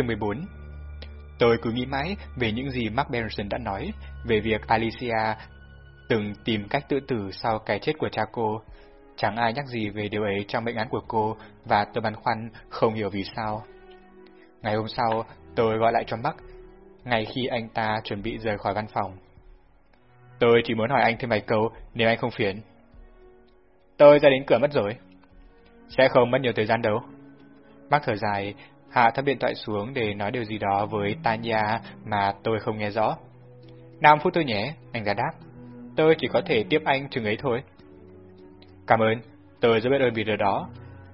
Chương 14 Tôi cứ nghĩ mãi về những gì Mark Berenson đã nói về việc Alicia từng tìm cách tự tử sau cái chết của cha cô. Chẳng ai nhắc gì về điều ấy trong bệnh án của cô và tôi băn khoăn không hiểu vì sao. Ngày hôm sau, tôi gọi lại cho Mark, ngay khi anh ta chuẩn bị rời khỏi văn phòng. Tôi chỉ muốn hỏi anh thêm vài câu nếu anh không phiền. Tôi ra đến cửa mất rồi. Sẽ không mất nhiều thời gian đâu. Mark thở dài, hạ thấp điện thoại xuống để nói điều gì đó với Tanya mà tôi không nghe rõ. 5 phút tôi nhé, anh ra đáp. Tôi chỉ có thể tiếp anh chừng ấy thôi. Cảm ơn, tôi rất biết ơn vì điều đó.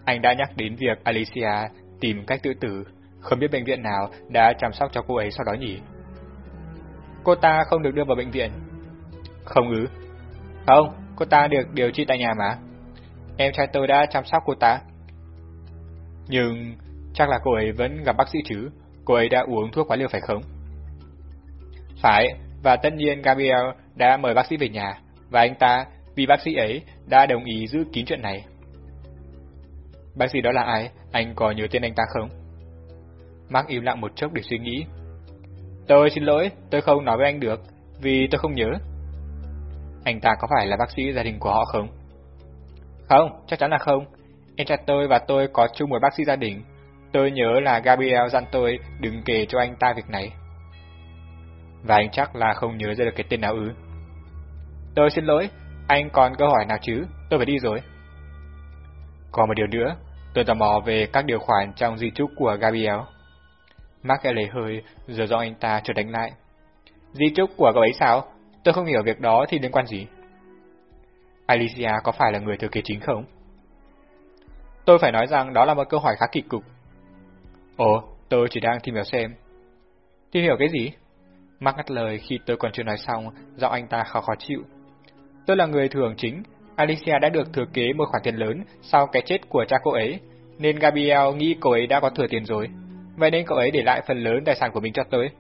Anh đã nhắc đến việc Alicia tìm cách tự tử, không biết bệnh viện nào đã chăm sóc cho cô ấy sau đó nhỉ? Cô ta không được đưa vào bệnh viện. Không ư? Không, cô ta được điều trị tại nhà mà. Em trai tôi đã chăm sóc cô ta. Nhưng chắc là cô ấy vẫn gặp bác sĩ chứ, cô ấy đã uống thuốc quá liều phải không? Phải, và tất nhiên Gabriel đã mời bác sĩ về nhà, và anh ta, vì bác sĩ ấy, đã đồng ý giữ kín chuyện này. Bác sĩ đó là ai? Anh có nhớ tên anh ta không? Mark im lặng một chốc để suy nghĩ. Tôi xin lỗi, tôi không nói với anh được, vì tôi không nhớ. Anh ta có phải là bác sĩ gia đình của họ không? Không, chắc chắn là không. Em trai tôi và tôi có chung một bác sĩ gia đình. Tôi nhớ là Gabriel dặn tôi đừng kể cho anh ta việc này. Và anh chắc là không nhớ ra được cái tên nào ư. Tôi xin lỗi, anh còn câu hỏi nào chứ? Tôi phải đi rồi. Còn một điều nữa, tôi tò mò về các điều khoản trong di chúc của Gabriel. Mark lấy hơi, giờ do anh ta chợt đánh lại. Di chúc của cậu ấy sao? Tôi không hiểu việc đó thì liên quan gì. Alicia có phải là người thừa kế chính không? Tôi phải nói rằng đó là một câu hỏi khá kỳ cục. Ồ, tôi chỉ đang tìm hiểu xem. Tìm hiểu cái gì? Mark ngắt lời khi tôi còn chưa nói xong, giọng anh ta khó khó chịu. Tôi là người thường chính, Alicia đã được thừa kế một khoản tiền lớn sau cái chết của cha cô ấy, nên Gabriel nghĩ cậu ấy đã có thừa tiền rồi. Vậy nên cậu ấy để lại phần lớn tài sản của mình cho tôi.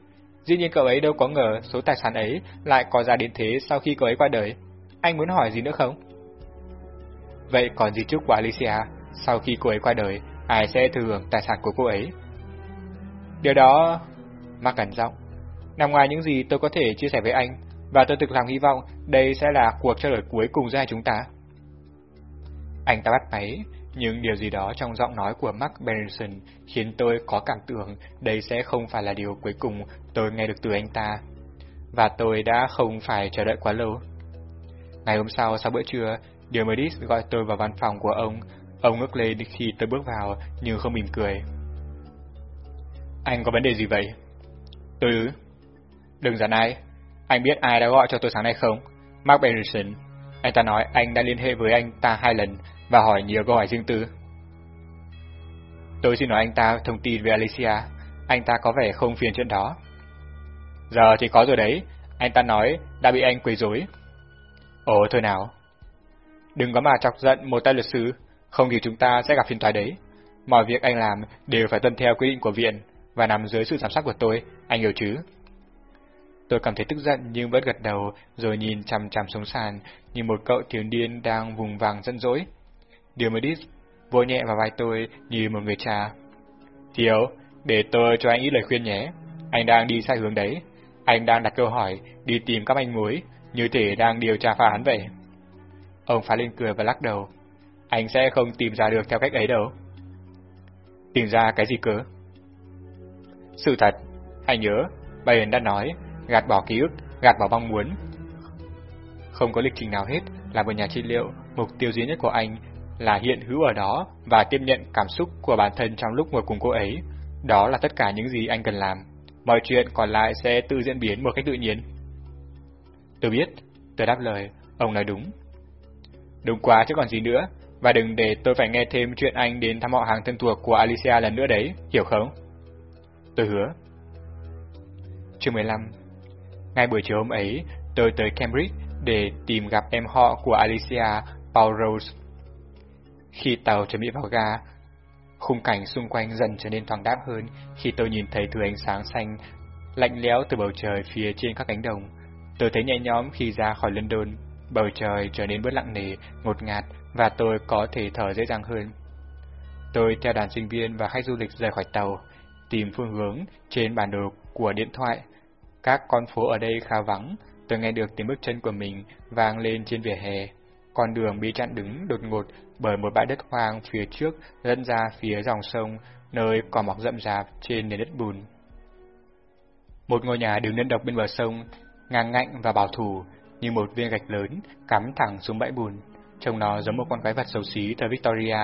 Dĩ nhiên cậu ấy đâu có ngờ số tài sản ấy lại có giá đến thế sau khi cậu ấy qua đời. Anh muốn hỏi gì nữa không? Vậy còn gì chúc của Alicia, sau khi cô ấy qua đời, ai sẽ thừa hưởng tài sản của cô ấy? Điều đó... Mark cẩn giọng. Nằm ngoài những gì tôi có thể chia sẻ với anh, và tôi thực lòng hy vọng đây sẽ là cuộc trao đổi cuối cùng giữa hai chúng ta. Anh ta bắt máy, nhưng điều gì đó trong giọng nói của Mark Benson khiến tôi có cảm tưởng đây sẽ không phải là điều cuối cùng tôi nghe được từ anh ta. Và tôi đã không phải chờ đợi quá lâu. Ngày hôm sau, sau bữa trưa, Diomedes gọi tôi vào văn phòng của ông. Ông ngước lên khi tôi bước vào, nhưng không mỉm cười. Anh có vấn đề gì vậy? Tôi ư? Đừng giản ai. Anh biết ai đã gọi cho tôi sáng nay không? Mark Anderson. Anh ta nói anh đã liên hệ với anh ta hai lần và hỏi nhiều câu hỏi riêng tư. Tôi xin nói anh ta thông tin về Alicia. Anh ta có vẻ không phiền chuyện đó. Giờ thì có rồi đấy. Anh ta nói đã bị anh quấy rối. Ồ thôi nào. Đừng có mà chọc giận một tay luật sư, không thì chúng ta sẽ gặp phiền toái đấy. Mọi việc anh làm đều phải tuân theo quy định của viện và nằm dưới sự giám sát của tôi, anh hiểu chứ? Tôi cảm thấy tức giận nhưng vẫn gật đầu rồi nhìn chằm chằm xuống sàn như một cậu thiếu niên đang vùng vàng dẫn dỗi. Diomedes vô nhẹ vào vai tôi như một người cha. Thiếu, để tôi cho anh ít lời khuyên nhé. Anh đang đi sai hướng đấy. Anh đang đặt câu hỏi, đi tìm các anh mối, như thể đang điều tra phá án vậy. Ông phá lên cười và lắc đầu. Anh sẽ không tìm ra được theo cách ấy đâu. Tìm ra cái gì cơ? Sự thật, hãy nhớ, Bayern đã nói, gạt bỏ ký ức, gạt bỏ mong muốn. Không có lịch trình nào hết là một nhà trị liệu, mục tiêu duy nhất của anh là hiện hữu ở đó và tiếp nhận cảm xúc của bản thân trong lúc ngồi cùng cô ấy. Đó là tất cả những gì anh cần làm. Mọi chuyện còn lại sẽ tự diễn biến một cách tự nhiên. Tôi biết, tôi đáp lời, ông nói đúng. Đúng quá chứ còn gì nữa, và đừng để tôi phải nghe thêm chuyện anh đến thăm họ hàng thân thuộc của Alicia lần nữa đấy, hiểu không? Tôi hứa. Chương 15 Ngay buổi chiều hôm ấy, tôi tới Cambridge để tìm gặp em họ của Alicia, Paul Rose. Khi tàu chuẩn bị vào ga, khung cảnh xung quanh dần trở nên thoáng đãng hơn khi tôi nhìn thấy thứ ánh sáng xanh lạnh lẽo từ bầu trời phía trên các cánh đồng. Tôi thấy nhẹ nhõm khi ra khỏi London, bầu trời trở nên bớt lặng nề, ngột ngạt và tôi có thể thở dễ dàng hơn. Tôi theo đoàn sinh viên và khách du lịch rời khỏi tàu tìm phương hướng trên bản đồ của điện thoại. Các con phố ở đây khá vắng, tôi nghe được tiếng bước chân của mình vang lên trên vỉa hè. Con đường bị chặn đứng đột ngột bởi một bãi đất hoang phía trước dẫn ra phía dòng sông, nơi cỏ mọc rậm rạp trên nền đất bùn. Một ngôi nhà đứng đơn độc bên bờ sông, ngang ngạnh và bảo thủ, như một viên gạch lớn cắm thẳng xuống bãi bùn. Trông nó giống một con quái vật xấu xí thời Victoria,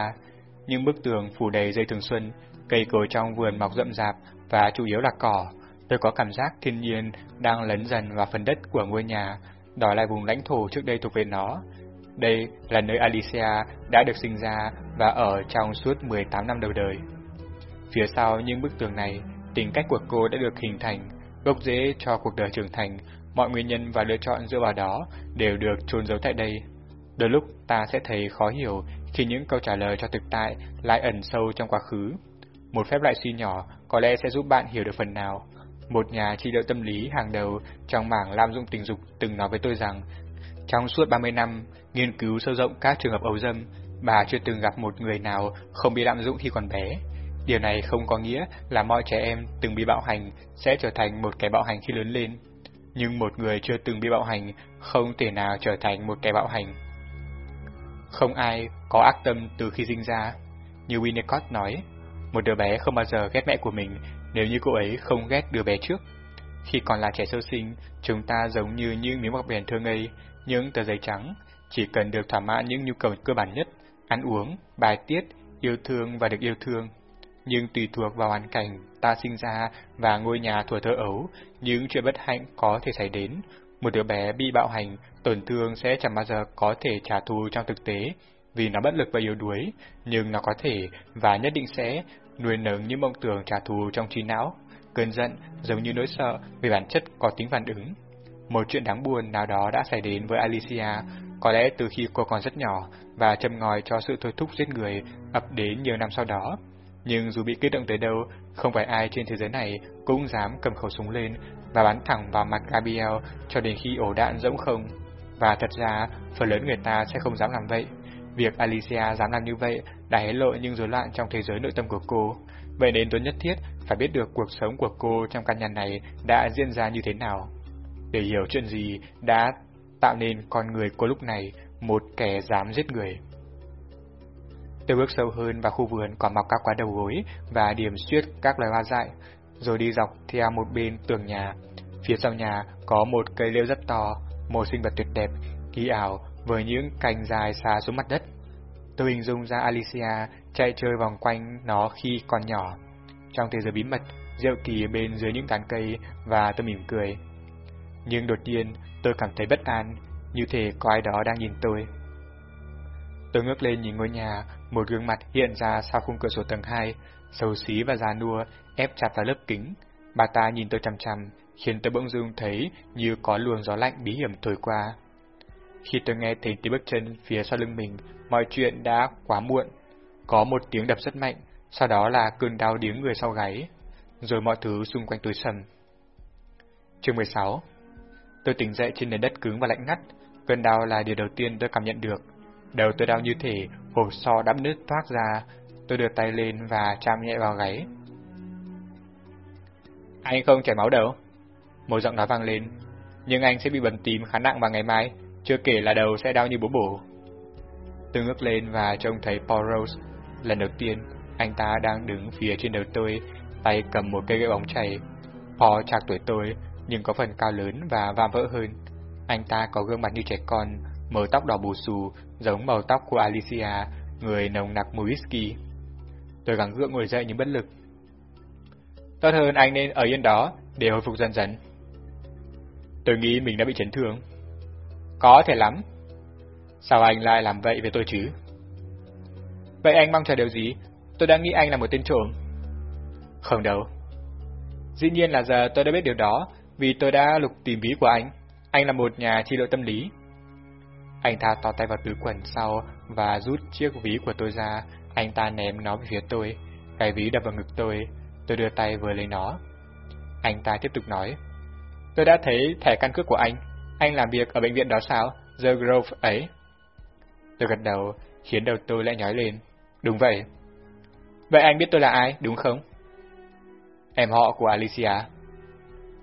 nhưng bức tường phủ đầy dây thường xuân, cây cối trong vườn mọc rậm rạp và chủ yếu là cỏ. Tôi có cảm giác thiên nhiên đang lấn dần vào phần đất của ngôi nhà, đòi lại vùng lãnh thổ trước đây thuộc về nó. Đây là nơi Alicia đã được sinh ra và ở trong suốt 18 năm đầu đời. Phía sau những bức tường này, tính cách của cô đã được hình thành, gốc rễ cho cuộc đời trưởng thành, mọi nguyên nhân và lựa chọn dựa vào đó đều được chôn giấu tại đây. Đôi lúc ta sẽ thấy khó hiểu khi những câu trả lời cho thực tại lại ẩn sâu trong quá khứ. Một phép loại suy nhỏ có lẽ sẽ giúp bạn hiểu được phần nào. Một nhà trị liệu tâm lý hàng đầu trong mảng lạm dụng tình dục từng nói với tôi rằng, trong suốt 30 năm nghiên cứu sâu rộng các trường hợp ấu dâm, bà chưa từng gặp một người nào không bị lạm dụng khi còn bé. Điều này không có nghĩa là mọi trẻ em từng bị bạo hành sẽ trở thành một kẻ bạo hành khi lớn lên. Nhưng một người chưa từng bị bạo hành không thể nào trở thành một kẻ bạo hành. Không ai có ác tâm từ khi sinh ra. Như Winnicott nói, một đứa bé không bao giờ ghét mẹ của mình nếu như cô ấy không ghét đứa bé trước. Khi còn là trẻ sơ sinh, chúng ta giống như những miếng bọc biển thơ ngây, những tờ giấy trắng, chỉ cần được thỏa mãn những nhu cầu cơ bản nhất, ăn uống, bài tiết, yêu thương và được yêu thương. Nhưng tùy thuộc vào hoàn cảnh ta sinh ra và ngôi nhà thuở thơ ấu, những chuyện bất hạnh có thể xảy đến. Một đứa bé bị bạo hành, tổn thương sẽ chẳng bao giờ có thể trả thù trong thực tế, vì nó bất lực và yếu đuối, nhưng nó có thể và nhất định sẽ nuôi nấng những mộng tưởng trả thù trong trí não. Cơn giận giống như nỗi sợ vì bản chất có tính phản ứng. Một chuyện đáng buồn nào đó đã xảy đến với Alicia, có lẽ từ khi cô còn rất nhỏ và châm ngòi cho sự thôi thúc giết người ập đến nhiều năm sau đó. Nhưng dù bị kích động tới đâu, không phải ai trên thế giới này cũng dám cầm khẩu súng lên và bắn thẳng vào mặt Gabriel cho đến khi ổ đạn rỗng không. Và thật ra, phần lớn người ta sẽ không dám làm vậy. Việc Alicia dám làm như vậy đã hé lộ những rối loạn trong thế giới nội tâm của cô. Vậy nên tôi nhất thiết phải biết được cuộc sống của cô trong căn nhà này đã diễn ra như thế nào. Để hiểu chuyện gì đã tạo nên con người cô lúc này, một kẻ dám giết người. Tôi bước sâu hơn vào khu vườn còn mọc các quả đầu gối và điểm xuyết các loài hoa dại, rồi đi dọc theo một bên tường nhà. Phía sau nhà có một cây liễu rất to, một sinh vật tuyệt đẹp, kỳ ảo với những cành dài xa xuống mặt đất. Tôi hình dung ra Alicia chạy chơi vòng quanh nó khi còn nhỏ. Trong thế giới bí mật, Diệu Kỳ bên dưới những tán cây và tôi mỉm cười. Nhưng đột nhiên, tôi cảm thấy bất an, như thể có ai đó đang nhìn tôi. Tôi ngước lên nhìn ngôi nhà, một gương mặt hiện ra sau khung cửa sổ tầng 2, xấu xí và già nua, ép chặt vào lớp kính. Bà ta nhìn tôi chăm chăm, khiến tôi bỗng dưng thấy như có luồng gió lạnh bí hiểm thổi qua. Khi tôi nghe thấy tiếng bước chân phía sau lưng mình, mọi chuyện đã quá muộn. Có một tiếng đập rất mạnh, sau đó là cơn đau điếng người sau gáy, rồi mọi thứ xung quanh tối sầm. Chương 16 Tôi tỉnh dậy trên nền đất cứng và lạnh ngắt, cơn đau là điều đầu tiên tôi cảm nhận được. Đầu tôi đau như thể hộp so đắp nước thoát ra, tôi đưa tay lên và chạm nhẹ vào gáy. Anh không chảy máu đâu. Một giọng nói vang lên, nhưng anh sẽ bị bầm tím khá nặng vào ngày mai, chưa kể là đầu sẽ đau như bố bổ. Tôi ngước lên và trông thấy Paul Rose. Lần đầu tiên, anh ta đang đứng phía trên đầu tôi, tay cầm một cây gậy bóng chảy. Paul chạc tuổi tôi, nhưng có phần cao lớn và vam vỡ hơn. Anh ta có gương mặt như trẻ con, màu tóc đỏ bù xù, giống màu tóc của Alicia, người nồng nặc mùi whisky. Tôi gắng gượng ngồi dậy nhưng bất lực. Tốt hơn anh nên ở yên đó, để hồi phục dần dần. Tôi nghĩ mình đã bị chấn thương. Có thể lắm. Sao anh lại làm vậy với tôi chứ? Vậy anh mong chờ điều gì? Tôi đã nghĩ anh là một tên trộm. Không đâu. Dĩ nhiên là giờ tôi đã biết điều đó, vì tôi đã lục tìm ví của anh. Anh là một nhà trị liệu tâm lý. Anh ta to tay vào túi quần sau và rút chiếc ví của tôi ra. Anh ta ném nó về phía tôi. Cái ví đập vào ngực tôi. Tôi đưa tay vừa lấy nó. Anh ta tiếp tục nói. Tôi đã thấy thẻ căn cước của anh. Anh làm việc ở bệnh viện đó sao? The Grove ấy. Tôi gật đầu, khiến đầu tôi lại nhói lên. Đúng vậy. Vậy anh biết tôi là ai, đúng không? em họ của Alicia.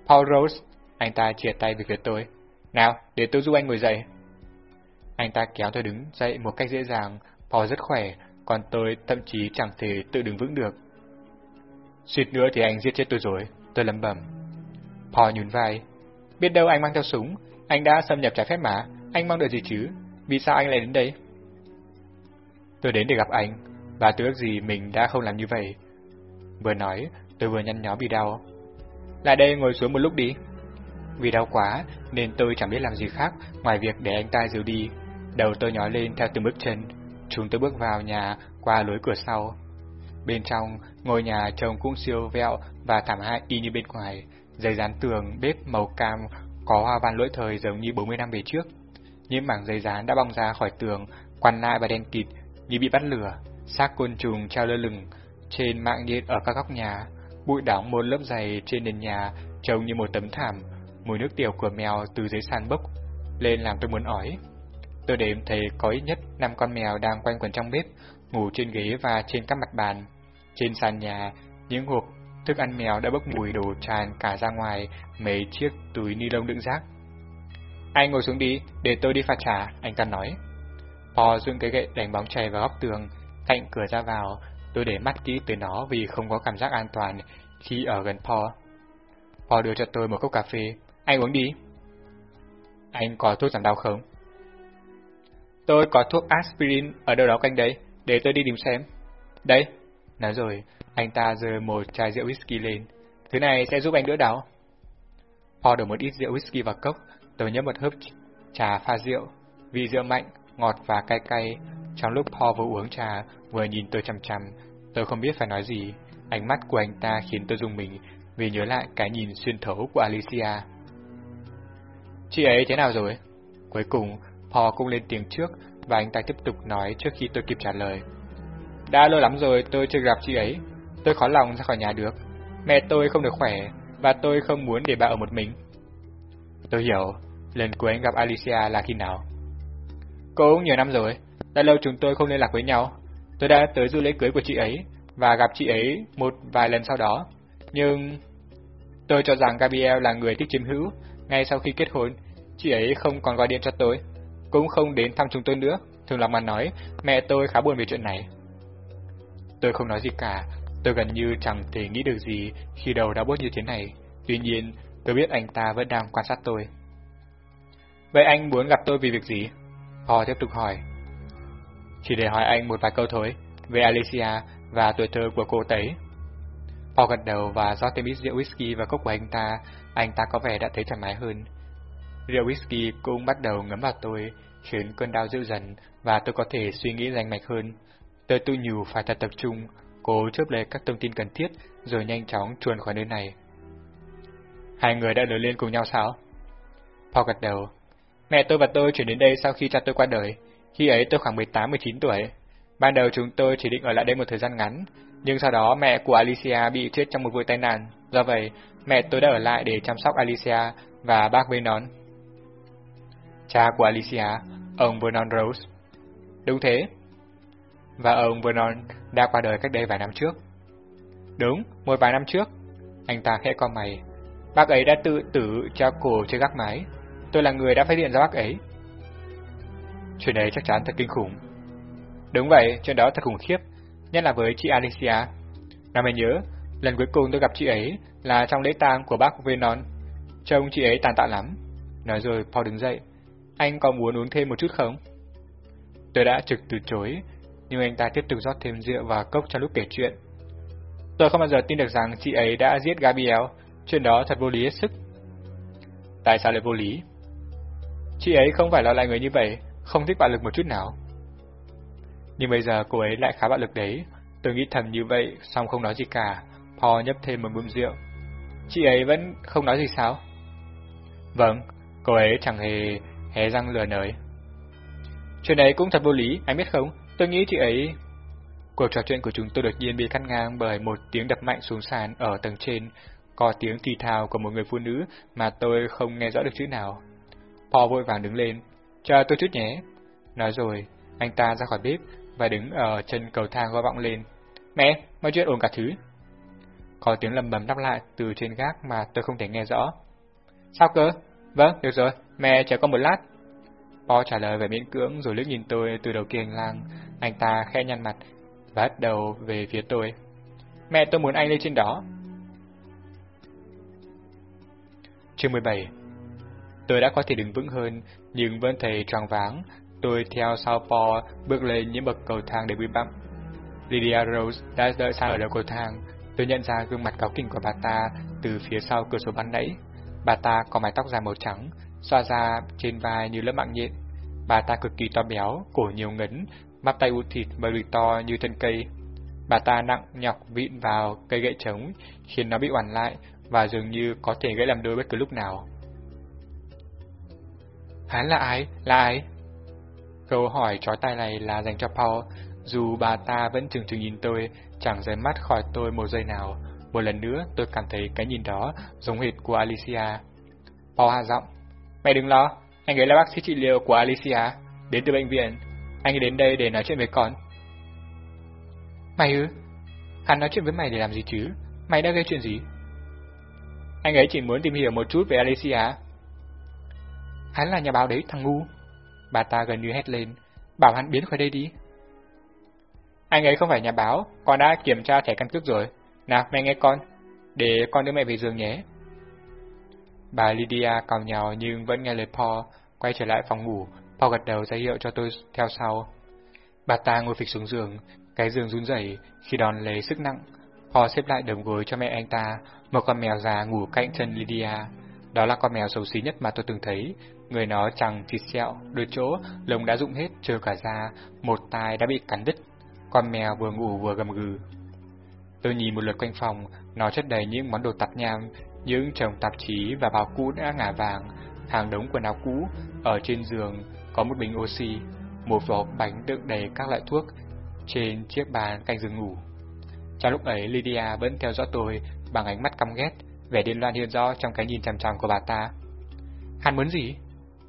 Paul Rose, anh ta chia tay về phía tôi. Nào, để tôi giúp anh ngồi dậy. Anh ta kéo tôi đứng dậy một cách dễ dàng, Paul rất khỏe, còn tôi thậm chí chẳng thể tự đứng vững được. Suýt nữa thì anh giết chết tôi rồi, tôi lẩm bẩm. Paul nhún vai. Biết đâu anh mang theo súng, anh đã xâm nhập trái phép mà, anh mong đợi gì chứ? Vì sao anh lại đến đây? Tôi đến để gặp anh, và tôi ước gì mình đã không làm như vậy. Vừa nói, tôi vừa nhăn nhó vì đau. Lại đây ngồi xuống một lúc đi. Vì đau quá, nên tôi chẳng biết làm gì khác ngoài việc để anh ta dìu đi. Đầu tôi nhói lên theo từng bước chân. Chúng tôi bước vào nhà qua lối cửa sau. Bên trong, ngôi nhà trông cũng siêu vẹo và thảm hại y như bên ngoài. Giấy dán tường, bếp màu cam, có hoa văn lỗi thời giống như 40 năm về trước. Những mảng giấy dán đã bong ra khỏi tường, quằn lại và đen kịt như bị bắt lửa, xác côn trùng treo lơ lửng trên mạng nhện ở các góc nhà, bụi đóng một lớp dày trên nền nhà trông như một tấm thảm, mùi nước tiểu của mèo từ dưới sàn bốc lên làm tôi muốn ói. Tôi đếm thấy có ít nhất năm con mèo đang quanh quẩn trong bếp, ngủ trên ghế và trên các mặt bàn. Trên sàn nhà, những hộp thức ăn mèo đã bốc mùi đổ tràn cả ra ngoài mấy chiếc túi ni lông đựng rác. Anh ngồi xuống đi, để tôi đi pha trà, anh ta nói. Pò dựng cái gậy đánh bóng chày vào góc tường, cạnh cửa ra vào, tôi để mắt kỹ tới nó vì không có cảm giác an toàn khi ở gần Pò. Pò đưa cho tôi một cốc cà phê, anh uống đi. Anh có thuốc giảm đau không? Tôi có thuốc aspirin ở đâu đó quanh đấy, để tôi đi tìm xem. Đây, nói rồi, anh ta giơ một chai rượu whisky lên. Thứ này sẽ giúp anh đỡ đau. Paul đổ một ít rượu whisky vào cốc, tôi nhấp một hớp trà pha rượu. Vị rượu mạnh, ngọt và cay cay. Trong lúc Paul vừa uống trà, vừa nhìn tôi chăm chăm, tôi không biết phải nói gì. Ánh mắt của anh ta khiến tôi rung mình vì nhớ lại cái nhìn xuyên thấu của Alicia. Chị ấy thế nào rồi? Cuối cùng, Paul cũng lên tiếng trước và anh ta tiếp tục nói trước khi tôi kịp trả lời. Đã lâu lắm rồi tôi chưa gặp chị ấy. Tôi khó lòng ra khỏi nhà được. Mẹ tôi không được khỏe và tôi không muốn để bà ở một mình. Tôi hiểu, lần cuối anh gặp Alicia là khi nào? Cũng nhiều năm rồi, đã lâu chúng tôi không liên lạc với nhau. Tôi đã tới dự lễ cưới của chị ấy và gặp chị ấy một vài lần sau đó. Nhưng tôi cho rằng Gabriel là người thích chiếm hữu. Ngay sau khi kết hôn, chị ấy không còn gọi điện cho tôi, cũng không đến thăm chúng tôi nữa. Thường lòng mà nói, mẹ tôi khá buồn về chuyện này. Tôi không nói gì cả, tôi gần như chẳng thể nghĩ được gì khi đầu đã bốt như thế này. Tuy nhiên, tôi biết anh ta vẫn đang quan sát tôi. Vậy anh muốn gặp tôi vì việc gì? Paul tiếp tục hỏi. Chỉ để hỏi anh một vài câu thôi, về Alicia và tuổi thơ của cô ấy. Paul gật đầu và rót thêm ít rượu whisky vào cốc của anh ta, anh ta có vẻ đã thấy thoải mái hơn. Rượu whisky cũng bắt đầu ngấm vào tôi, khiến cơn đau dịu dần và tôi có thể suy nghĩ rành mạch hơn. Tôi tự nhủ phải thật tập trung, cố chớp lấy các thông tin cần thiết rồi nhanh chóng chuồn khỏi nơi này. Hai người đã lớn lên cùng nhau sao? Paul gật đầu. Mẹ tôi và tôi chuyển đến đây sau khi cha tôi qua đời. Khi ấy tôi khoảng 18-19 tuổi. Ban đầu chúng tôi chỉ định ở lại đây một thời gian ngắn, nhưng sau đó mẹ của Alicia bị chết trong một vụ tai nạn. Do vậy, mẹ tôi đã ở lại để chăm sóc Alicia và bác Vernon. Cha của Alicia, ông Vernon Rose. Đúng thế. Và ông Vernon đã qua đời cách đây vài năm trước. Đúng, một vài năm trước. Anh ta khẽ con mày. Bác ấy đã tự tử treo cổ trên gác mái. Tôi là người đã phát hiện ra bác ấy. Chuyện ấy chắc chắn thật kinh khủng. Đúng vậy, chuyện đó thật khủng khiếp, nhất là với chị Alicia. Năm ấy nhớ, lần cuối cùng tôi gặp chị ấy là trong lễ tang của bác Vernon. Trông chị ấy tàn tạ lắm. Nói rồi Paul đứng dậy. Anh có muốn uống thêm một chút không? Tôi đã trực từ chối, nhưng anh ta tiếp tục rót thêm rượu vào cốc trong lúc kể chuyện. Tôi không bao giờ tin được rằng chị ấy đã giết Gabriel, chuyện đó thật vô lý hết sức. Tại sao lại vô lý? Chị ấy không phải là loại người như vậy, không thích bạo lực một chút nào. Nhưng bây giờ cô ấy lại khá bạo lực đấy, tôi nghĩ thầm như vậy, xong không nói gì cả. Paul nhấp thêm một bụng rượu. Chị ấy vẫn không nói gì sao? Vâng, cô ấy chẳng hề hé răng lừa nới. Chuyện ấy cũng thật vô lý, anh biết không? Tôi nghĩ chị ấy... Cuộc trò chuyện của chúng tôi đột nhiên bị cắt ngang bởi một tiếng đập mạnh xuống sàn ở tầng trên, có tiếng thì thào của một người phụ nữ mà tôi không nghe rõ được chữ nào. Paul vội vàng đứng lên, chờ tôi chút nhé. Nói rồi, anh ta ra khỏi bếp và đứng ở chân cầu thang gọi vọng lên. Mẹ, mọi chuyện ổn cả thứ. có tiếng lầm bầm đáp lại từ trên gác mà tôi không thể nghe rõ. Sao cơ? Vâng, được rồi, mẹ chờ con một lát. Po trả lời về miễn cưỡng rồi lướt nhìn tôi từ đầu kia hành lang. Anh ta khẽ nhăn mặt và bắt đầu về phía tôi. Mẹ tôi muốn anh lên trên đó. Chương 17 Tôi đã có thể đứng vững hơn, nhưng vẫn thấy tròn váng. Tôi theo sau Po bước lên những bậc cầu thang để bị bặm. Lydia Rose đã đợi sẵn ở đầu cầu thang. Tôi nhận ra gương mặt cáo kỉnh của bà ta từ phía sau cửa sổ ban nãy. Bà ta có mái tóc dài màu trắng, xoa ra trên vai như lớp mạng nhện. Bà ta cực kỳ to béo, cổ nhiều ngấn, mắt tay út thịt và đùi to như thân cây. Bà ta nặng nhọc vịn vào cây gậy trống, khiến nó bị oằn lại và dường như có thể gãy làm đôi bất cứ lúc nào. Hắn là ai? Là ai? Câu hỏi trói tai này là dành cho Paul, dù bà ta vẫn chừng chừng nhìn tôi, chẳng rời mắt khỏi tôi một giây nào. Một lần nữa tôi cảm thấy cái nhìn đó giống hệt của Alicia. Paul hạ giọng. Mẹ đừng lo, anh ấy là bác sĩ trị liệu của Alicia, đến từ bệnh viện. Anh ấy đến đây để nói chuyện với con. Mày ư? Hắn nói chuyện với mày để làm gì chứ? Mày đã gây chuyện gì? Anh ấy chỉ muốn tìm hiểu một chút về Alicia. Hắn là nhà báo đấy, thằng ngu. Bà ta gần như hét lên, bảo hắn biến khỏi đây đi. Anh ấy không phải nhà báo, con đã kiểm tra thẻ căn cước rồi. Nào, mẹ nghe con, để con đưa mẹ về giường nhé. Bà Lydia cào nhào nhưng vẫn nghe lời Paul, quay trở lại phòng ngủ, Paul gật đầu ra hiệu cho tôi theo sau. Bà ta ngồi phịch xuống giường, cái giường run rẩy khi đòn lấy sức nặng. Paul xếp lại đầm gối cho mẹ anh ta, một con mèo già ngủ cạnh chân Lydia. Đó là con mèo xấu xí nhất mà tôi từng thấy. Người nó chẳng thịt sẹo, đôi chỗ, lông đã rụng hết, trừ cả da, một tai đã bị cắn đứt. Con mèo vừa ngủ vừa gầm gừ. Tôi nhìn một lượt quanh phòng, nó chất đầy những món đồ tạp nham, những chồng tạp chí và bao cũ đã ngả vàng, hàng đống quần áo cũ, ở trên giường có một bình oxy, một vỏ bánh đựng đầy các loại thuốc, trên chiếc bàn cạnh giường ngủ. Trong lúc ấy, Lydia vẫn theo dõi tôi bằng ánh mắt căm ghét, vẻ điên loạn hiện rõ trong cái nhìn chằm chằm của bà ta. Hắn muốn gì?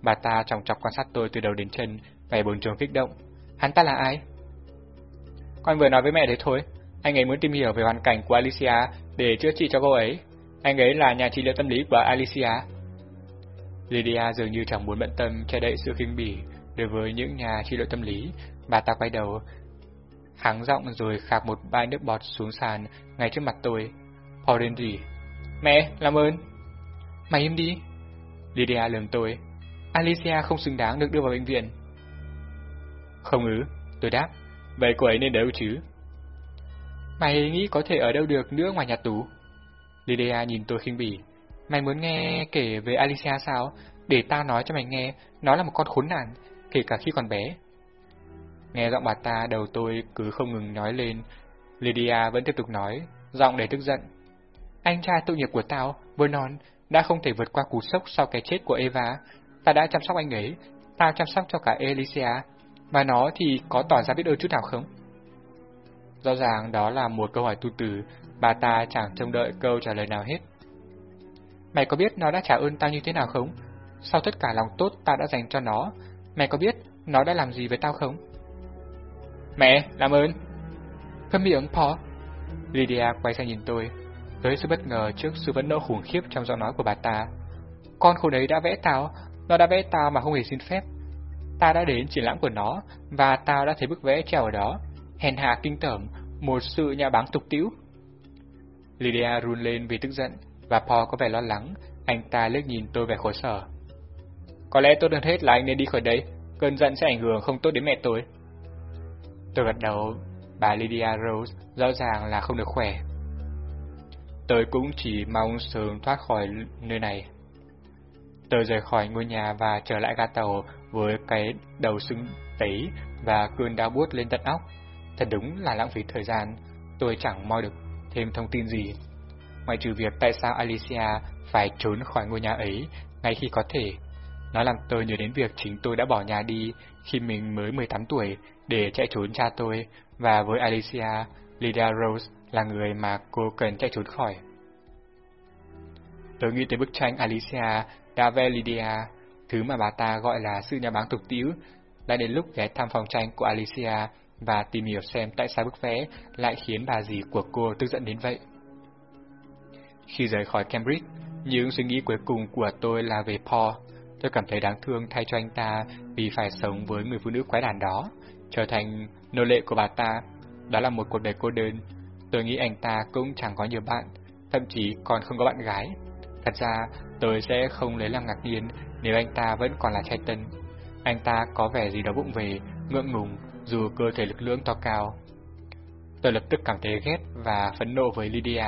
Bà ta trọng chọc quan sát tôi từ đầu đến chân, vẻ bồn chồn kích động. Hắn ta là ai? Con vừa nói với mẹ đấy thôi, anh ấy muốn tìm hiểu về hoàn cảnh của Alicia để chữa trị cho cô ấy. Anh ấy là nhà trị liệu tâm lý của Alicia. Lydia dường như chẳng muốn bận tâm che đậy sự kinh bỉ đối với những nhà trị liệu tâm lý. Bà ta quay đầu, hắng giọng rồi khạc một bãi nước bọt xuống sàn ngay trước mặt tôi. Paul đến rỉ. Mẹ, làm ơn. Mày im đi. Lydia lườm tôi. Alicia không xứng đáng được đưa vào bệnh viện. Không ứ, tôi đáp. Vậy cô ấy nên đâu chứ? Mày nghĩ có thể ở đâu được nữa ngoài nhà tù? Lydia nhìn tôi khinh bỉ. Mày muốn nghe kể về Alicia sao? Để tao nói cho mày nghe, nó là một con khốn nạn, kể cả khi còn bé. Nghe giọng bà ta đầu tôi cứ không ngừng nói lên. Lydia vẫn tiếp tục nói, giọng để tức giận. Anh trai tội nghiệp của tao, Vernon, đã không thể vượt qua cú sốc sau cái chết của Eva. Ta đã chăm sóc anh ấy, tao chăm sóc cho cả Alicia, mà nó thì có tỏ ra biết ơn chút nào không? Rõ ràng đó là một câu hỏi tu từ, bà ta chẳng trông đợi câu trả lời nào hết. Mày có biết nó đã trả ơn tao như thế nào không? Sau tất cả lòng tốt tao đã dành cho nó, mày có biết nó đã làm gì với tao không? Mẹ, làm ơn. Khâm miệng, Paul. Lydia quay sang nhìn tôi, với sự bất ngờ trước sự vấn nộ khủng khiếp trong giọng nói của bà ta. Con khổ đấy đã vẽ tao, nó đã vẽ tao mà không hề xin phép. Ta đã đến triển lãm của nó, và tao đã thấy bức vẽ treo ở đó. Hèn hạ kinh tởm, một sự nhà báng tục tiễu. Lydia run lên vì tức giận, và Paul có vẻ lo lắng, anh ta liếc nhìn tôi vẻ khổ sở. Có lẽ tốt hơn hết là anh nên đi khỏi đây, cơn giận sẽ ảnh hưởng không tốt đến mẹ tôi. Tôi gật đầu, bà Lydia Rose rõ ràng là không được khỏe. Tôi cũng chỉ mong sớm thoát khỏi nơi này. Tôi rời khỏi ngôi nhà và trở lại ga tàu với cái đầu sưng tấy và cơn đau buốt lên tận óc. Thật đúng là lãng phí thời gian, tôi chẳng moi được thêm thông tin gì. Ngoại trừ việc tại sao Alicia phải trốn khỏi ngôi nhà ấy ngay khi có thể. Nó làm tôi nhớ đến việc chính tôi đã bỏ nhà đi khi mình mới 18 tuổi để chạy trốn cha tôi, và với Alicia, Lydia Rose là người mà cô cần chạy trốn khỏi. Tôi nghĩ tới bức tranh Alicia đã vẽ Lydia, thứ mà bà ta gọi là sự nhà báng tục tiễu, đã đến lúc ghé thăm phòng tranh của Alicia và tìm hiểu xem tại sao bức vẽ lại khiến bà dì của cô tức giận đến vậy. Khi rời khỏi Cambridge, những suy nghĩ cuối cùng của tôi là về Paul. Tôi cảm thấy đáng thương thay cho anh ta vì phải sống với người phụ nữ quái đản đó, trở thành nô lệ của bà ta. Đó là một cuộc đời cô đơn. Tôi nghĩ anh ta cũng chẳng có nhiều bạn, thậm chí còn không có bạn gái. Thật ra, tôi sẽ không lấy làm ngạc nhiên nếu anh ta vẫn còn là trai tân. Anh ta có vẻ gì đó bụng về, ngượng ngùng, dù cơ thể lực lưỡng to cao. Tôi lập tức cảm thấy ghét và phẫn nộ với Lydia.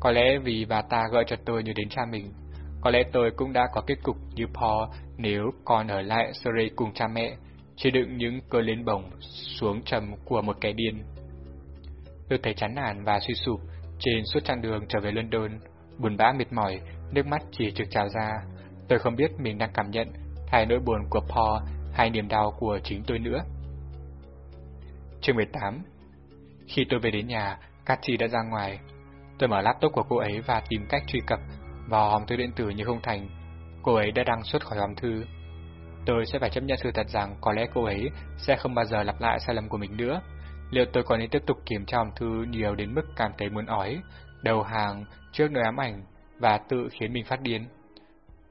Có lẽ vì bà ta gọi cho tôi như đến cha mình. Có lẽ tôi cũng đã có kết cục như Paul nếu còn ở lại Surrey cùng cha mẹ, chứa đựng những cơn lên bổng xuống trầm của một kẻ điên. Tôi thấy chán nản và suy sụp trên suốt chặng đường trở về London, buồn bã mệt mỏi, nước mắt chỉ trực trào ra. Tôi không biết mình đang cảm nhận hai nỗi buồn của Paul hay niềm đau của chính tôi nữa. Chương 18 Khi tôi về đến nhà, Cathy đã ra ngoài. Tôi mở laptop của cô ấy và tìm cách truy cập vào hòm thư điện tử như không thành. Cô ấy đã đăng xuất khỏi hòm thư. Tôi sẽ phải chấp nhận sự thật rằng có lẽ cô ấy sẽ không bao giờ lặp lại sai lầm của mình nữa. Liệu tôi có nên tiếp tục kiểm tra hòm thư nhiều đến mức cảm thấy muốn ói, đầu hàng trước nỗi ám ảnh và tự khiến mình phát điên?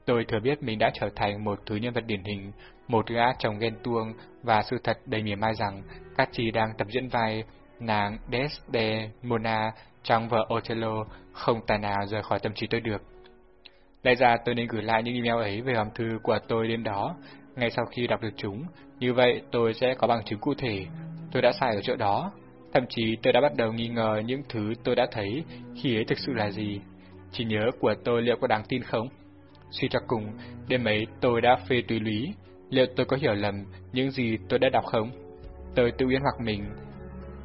Tôi thừa biết mình đã trở thành một thứ nhân vật điển hình, một gã chồng ghen tuông và sự thật đầy mỉa mai rằng Cathy đang tập diễn vai nàng Desdemona trong vở Othello không tài nào rời khỏi tâm trí tôi được. Lẽ ra tôi nên gửi lại những email ấy về hòm thư của tôi đêm đó, ngay sau khi đọc được chúng, như vậy tôi sẽ có bằng chứng cụ thể, tôi đã sai ở chỗ đó. Thậm chí tôi đã bắt đầu nghi ngờ những thứ tôi đã thấy khi ấy thực sự là gì. Chỉ nhớ của tôi liệu có đáng tin không? Suy cho cùng, đêm ấy tôi đã phê tùy lý, liệu tôi có hiểu lầm những gì tôi đã đọc không? Tôi tự yến hoặc mình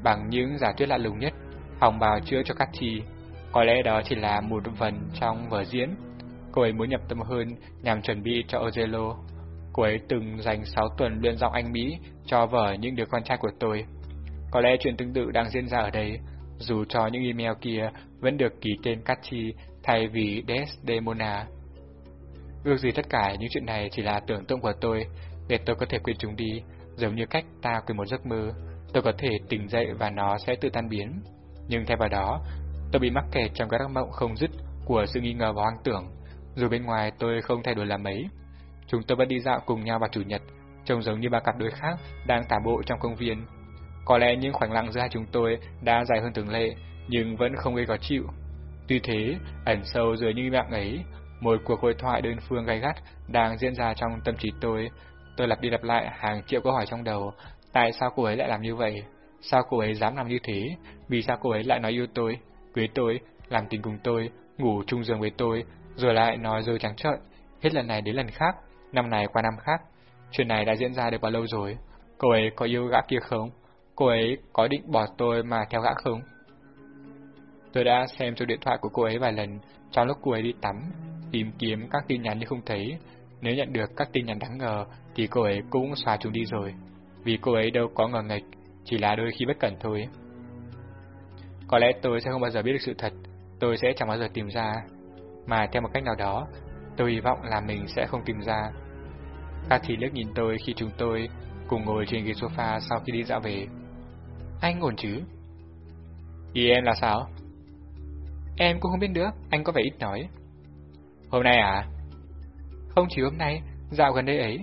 bằng những giả thuyết lạ lùng nhất, hòng bào chữa cho Cathy. Có lẽ đó chỉ là một phần trong vở diễn. Cô ấy muốn nhập tâm hơn nhằm chuẩn bị cho Ozello. Cô ấy từng dành 6 tuần luyện giọng Anh Mỹ cho vở những đứa con trai của tôi. Có lẽ chuyện tương tự đang diễn ra ở đây, dù cho những email kia vẫn được ký tên Cathy thay vì Desdemona. Ước gì tất cả những chuyện này chỉ là tưởng tượng của tôi, để tôi có thể quên chúng đi, giống như cách ta quên một giấc mơ. Tôi có thể tỉnh dậy và nó sẽ tự tan biến. Nhưng thay vào đó, tôi bị mắc kẹt trong các giấc mộng không dứt của sự nghi ngờ và hoang tưởng. Dù bên ngoài tôi không thay đổi làm mấy. Chúng tôi vẫn đi dạo cùng nhau vào chủ nhật, trông giống như ba cặp đôi khác đang tả bộ trong công viên. Có lẽ những khoảng lặng giữa hai chúng tôi đã dài hơn thường lệ, nhưng vẫn không gây khó chịu. Tuy thế, ẩn sâu dưới những mạng ấy, một cuộc hội thoại đơn phương gay gắt đang diễn ra trong tâm trí tôi. Tôi lặp đi lặp lại hàng triệu câu hỏi trong đầu. Tại sao cô ấy lại làm như vậy? Sao cô ấy dám làm như thế? Vì sao cô ấy lại nói yêu tôi, cưới tôi, làm tình cùng tôi, ngủ chung giường với tôi, rồi lại nói dối trắng trợn, hết lần này đến lần khác, năm này qua năm khác. Chuyện này đã diễn ra được bao lâu rồi? Cô ấy có yêu gã kia không? Cô ấy có định bỏ tôi mà theo gã không? Tôi đã xem số điện thoại của cô ấy vài lần trong lúc cô ấy đi tắm, tìm kiếm các tin nhắn nhưng không thấy. Nếu nhận được các tin nhắn đáng ngờ thì cô ấy cũng xóa chúng đi rồi, vì cô ấy đâu có ngờ nghịch, chỉ là đôi khi bất cẩn thôi. Có lẽ tôi sẽ không bao giờ biết được sự thật, tôi sẽ chẳng bao giờ tìm ra, mà theo một cách nào đó, tôi hy vọng là mình sẽ không tìm ra. Cathy liếc nhìn tôi khi chúng tôi cùng ngồi trên ghế sofa sau khi đi dạo về. Anh ổn chứ? Ý em là sao? Em cũng không biết nữa, anh có vẻ ít nói. Hôm nay à? Không chỉ hôm nay, dạo gần đây ấy.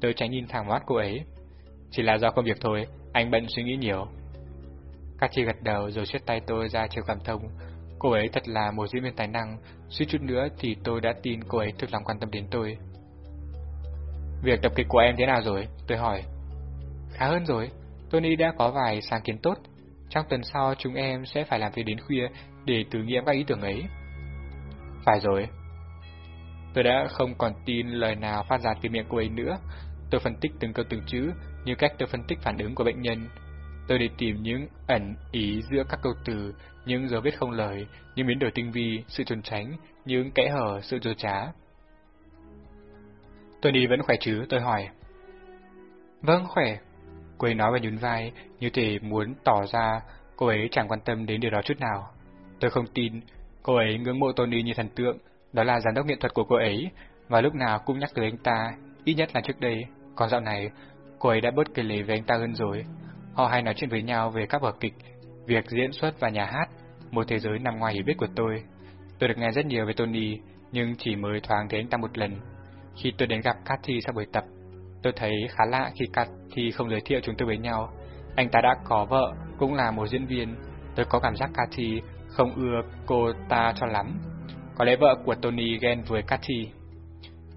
Tôi tránh nhìn thẳng mắt cô ấy. Chỉ là do công việc thôi, anh bận suy nghĩ nhiều. Cathy gật đầu rồi siết tay tôi ra chiều cảm thông. Cô ấy thật là một diễn viên tài năng, suy chút nữa thì tôi đã tin cô ấy thực lòng quan tâm đến tôi. Việc tập kịch của em thế nào rồi? Tôi hỏi. Khá hơn rồi, Tony đã có vài sáng kiến tốt. Trong tuần sau chúng em sẽ phải làm việc đến khuya để thử nghiệm các ý tưởng ấy. Phải rồi. Tôi đã không còn tin lời nào phát ra từ miệng cô ấy nữa. Tôi phân tích từng câu từng chữ như cách tôi phân tích phản ứng của bệnh nhân. Tôi đi tìm những ẩn ý giữa các câu từ, những dấu vết không lời, những biến đổi tinh vi, sự trốn tránh, những kẽ hở, sự dối trá. Tony vẫn khỏe chứ, tôi hỏi. Vâng, khỏe. Cô ấy nói và nhún vai, như thể muốn tỏ ra cô ấy chẳng quan tâm đến điều đó chút nào. Tôi không tin, cô ấy ngưỡng mộ Tony như thần tượng, đó là giám đốc nghệ thuật của cô ấy, và lúc nào cũng nhắc tới anh ta, ít nhất là trước đây. Còn dạo này, cô ấy đã bớt kể lể về anh ta hơn rồi. Họ hay nói chuyện với nhau về các vở kịch, việc diễn xuất và nhà hát, một thế giới nằm ngoài hiểu biết của tôi. Tôi được nghe rất nhiều về Tony, nhưng chỉ mới thoáng thấy anh ta một lần. Khi tôi đến gặp Cathy sau buổi tập, tôi thấy khá lạ khi Cathy không giới thiệu chúng tôi với nhau. Anh ta đã có vợ, cũng là một diễn viên. Tôi có cảm giác Cathy không ưa cô ta cho lắm. Có lẽ vợ của Tony ghen với Cathy.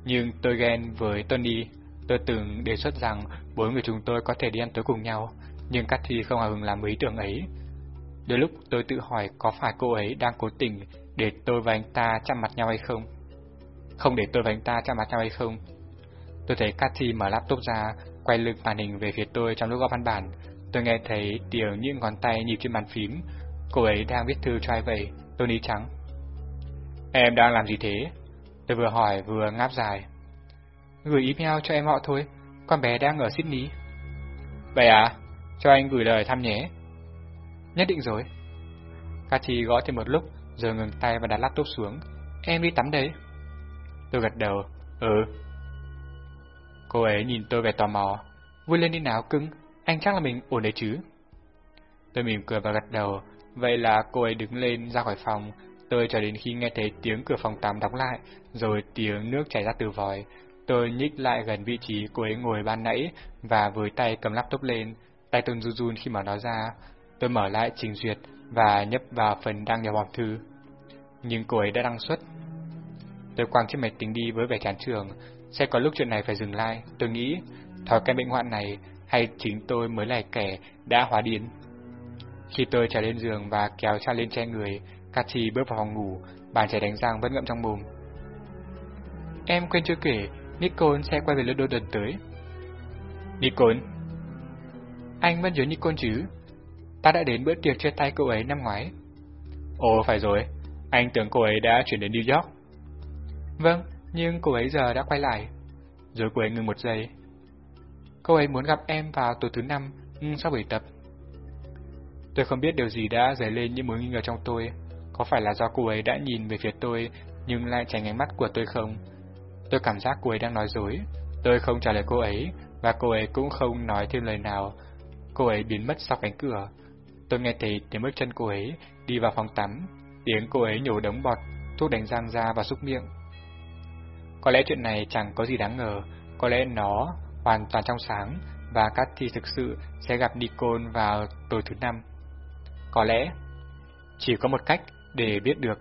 Nhưng tôi ghen với Tony. Tôi từng đề xuất rằng bốn người chúng tôi có thể đi ăn tối cùng nhau, nhưng Cathy không hào hứng làm ý tưởng ấy. Đôi lúc tôi tự hỏi có phải cô ấy đang cố tình để tôi và anh ta chạm mặt nhau hay không? Không để tôi và anh ta chạm mặt nhau hay không? Tôi thấy Cathy mở laptop ra, quay lưng màn hình về phía tôi trong lúc gõ văn bản. Tôi nghe thấy tiếng những ngón tay nhịp trên bàn phím. Cô ấy đang viết thư cho ai vậy? Tony trắng. Em đang làm gì thế? Tôi vừa hỏi vừa ngáp dài. Gửi email cho em họ thôi, con bé đang ở Sydney. Vậy à? Cho anh gửi lời thăm nhé. Nhất định rồi. Cathy gõ thêm một lúc, rồi ngừng tay và đặt laptop xuống. Em đi tắm đấy. Tôi gật đầu. Ừ. Cô ấy nhìn tôi vẻ tò mò. Vui lên đi nào cưng, anh chắc là mình ổn đấy chứ. Tôi mỉm cười và gật đầu. Vậy là cô ấy đứng lên ra khỏi phòng. Tôi chờ đến khi nghe thấy tiếng cửa phòng tắm đóng lại, rồi tiếng nước chảy ra từ vòi. Tôi nhích lại gần vị trí cô ấy ngồi ban nãy và với tay cầm laptop lên, tay tôi run run khi mở nó ra. Tôi mở lại trình duyệt và nhấp vào phần đăng nhập hòm thư. Nhưng cô ấy đã đăng xuất. Tôi quăng chiếc máy tính đi với vẻ chán trường. Sẽ có lúc chuyện này phải dừng lại, tôi nghĩ. Thói cái bệnh hoạn này hay chính tôi mới là kẻ đã hóa điên. Khi tôi trèo lên giường và kéo chăn lên che người, Cathy bước vào phòng ngủ, bàn chải đánh răng vẫn ngậm trong mồm. Em quên chưa kể, Nicole sẽ quay về London tới. Nicole? Anh vẫn nhớ Nicole chứ? Ta đã đến bữa tiệc chia tay cô ấy năm ngoái. Ồ, phải rồi. Anh tưởng cô ấy đã chuyển đến New York. Vâng, nhưng cô ấy giờ đã quay lại. Rồi cô ấy ngừng một giây. Cô ấy muốn gặp em vào tối thứ năm, ừ, sau buổi tập. Tôi không biết điều gì đã dấy lên những mối nghi ngờ trong tôi. Có phải là do cô ấy đã nhìn về phía tôi, nhưng lại tránh ánh mắt của tôi không? Tôi cảm giác cô ấy đang nói dối. Tôi không trả lời cô ấy, và cô ấy cũng không nói thêm lời nào. Cô ấy biến mất sau cánh cửa. Tôi nghe thấy tiếng bước chân cô ấy đi vào phòng tắm, tiếng cô ấy nhổ đống bọt, thuốc đánh răng ra và xúc miệng. Có lẽ chuyện này chẳng có gì đáng ngờ, có lẽ nó hoàn toàn trong sáng và Cathy thực sự sẽ gặp Nicole vào tối thứ năm. Có lẽ chỉ có một cách để biết được